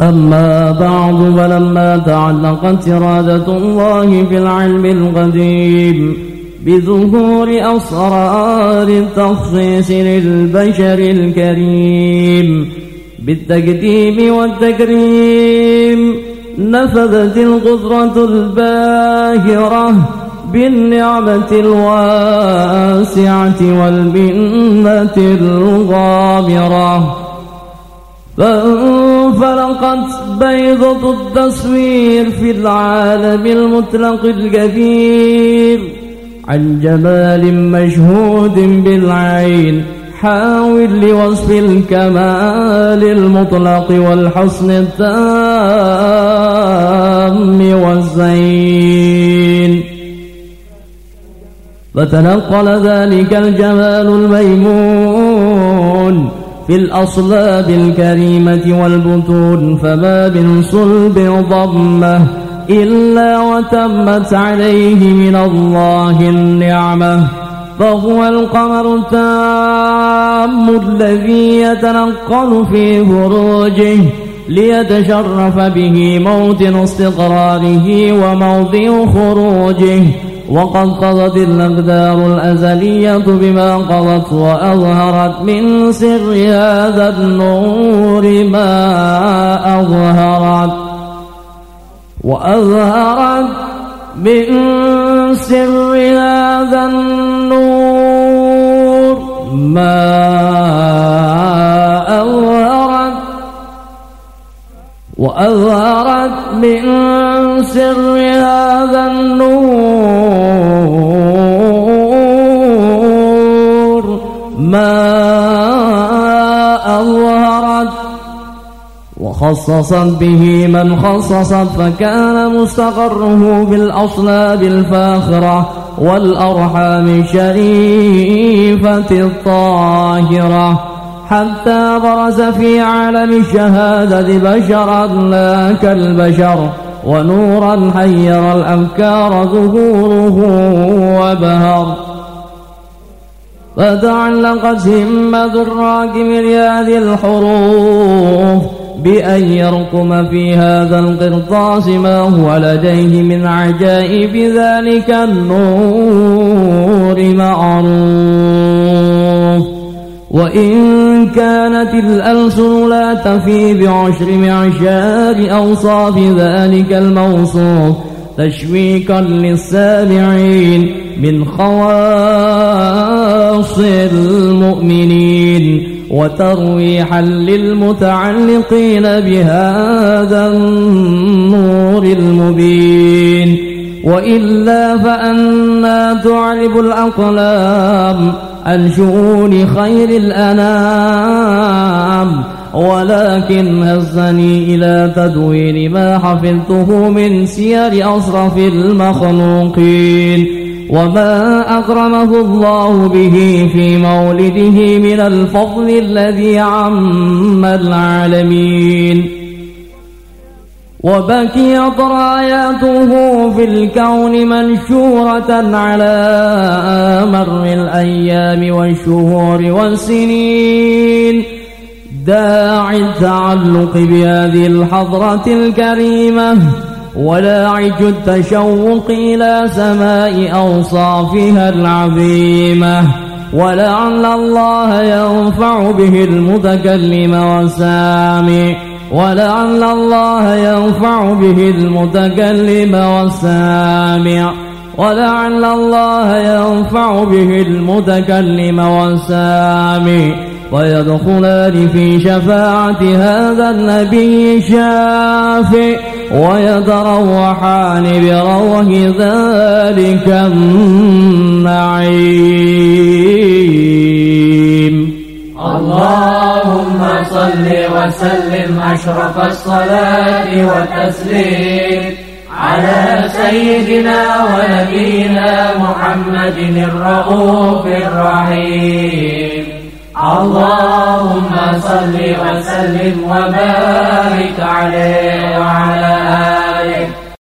أما بعد فلما تعلقت إرادة الله في العلم القديم بظهور أسرار التخصيص للبشر الكريم بالتقديم والتكريم نفذت القدرة الباهرة بالنعمة الواسعة والمنة الغامرة. فانفلقت بيضة التصوير في العالم المطلق الكبير عن جمال مشهود بالعين حاول لوصف الكمال المطلق والحسن التام والزين. فتنقل ذلك الجمال الميمون في الأصلاب الكريمة والبطون فما من صلب ضمه إلا وتمت عليه من الله النعمة. فهو القمر التام الذي يتنقل في فروجه ليتشرف به موطن استقراره وموضع خروجه. وقد قضت الأقدار الأزلية بما قضت وأظهرت من سر هذا النور ما أظهرت وأظهرت من سر هذا النور ما أظهرت وأظهرت من سر هذا النور أظهرت وخصصت به من خصصت فكان مستقره بالأصلاب الفاخرة والأرحام الشريفة الطاهرة. حتى برز في عالم الشهادة بشرا لا كالبشر ونورا حير الأفكار ظهوره وبهر. فتعلقت همة الراكب لهذه الحروف بأن يرقم في هذا القرطاس ما هو لديه من عجائب ذلك النور معروف وإن كانت الألسن لا تفي بعشر معشار أوصاف ذلك الموصوف تشويقا للسامعين من خواص المؤمنين وترويحا للمتعلقين بهذا النور المبين. وإلا فأنا تعرب الأقلام عن شؤون خير الأنام. ولكن هزني إلى تدوين ما حفظته من سير أصرف المخلوقين وما أكرمه الله به في مولده من الفضل الذي عم العالمين وبكيت راياته في الكون منشورة على مر الأيام والشهور والسنين داعي التعلق بهذه الحضرة الكريمة ولاعج التشوق إلى سماء أوصافها العظيمة. ولعل الله ينفع به المتكلم والسامع. ولعل الله ينفع به المتكلم والسامع. ولعل الله ينفع به المتكلم والسامع. ويدخلان في شفاعة هذا النبي الشافع. ويتروحان بروح ذلك النعيم. اللهم صل وسلم أشرف الصلاة والتسليم على سيدنا ونبينا محمد الرؤوف الرحيم. اللهم صل وسلم وبارك عليه وعلى Bye.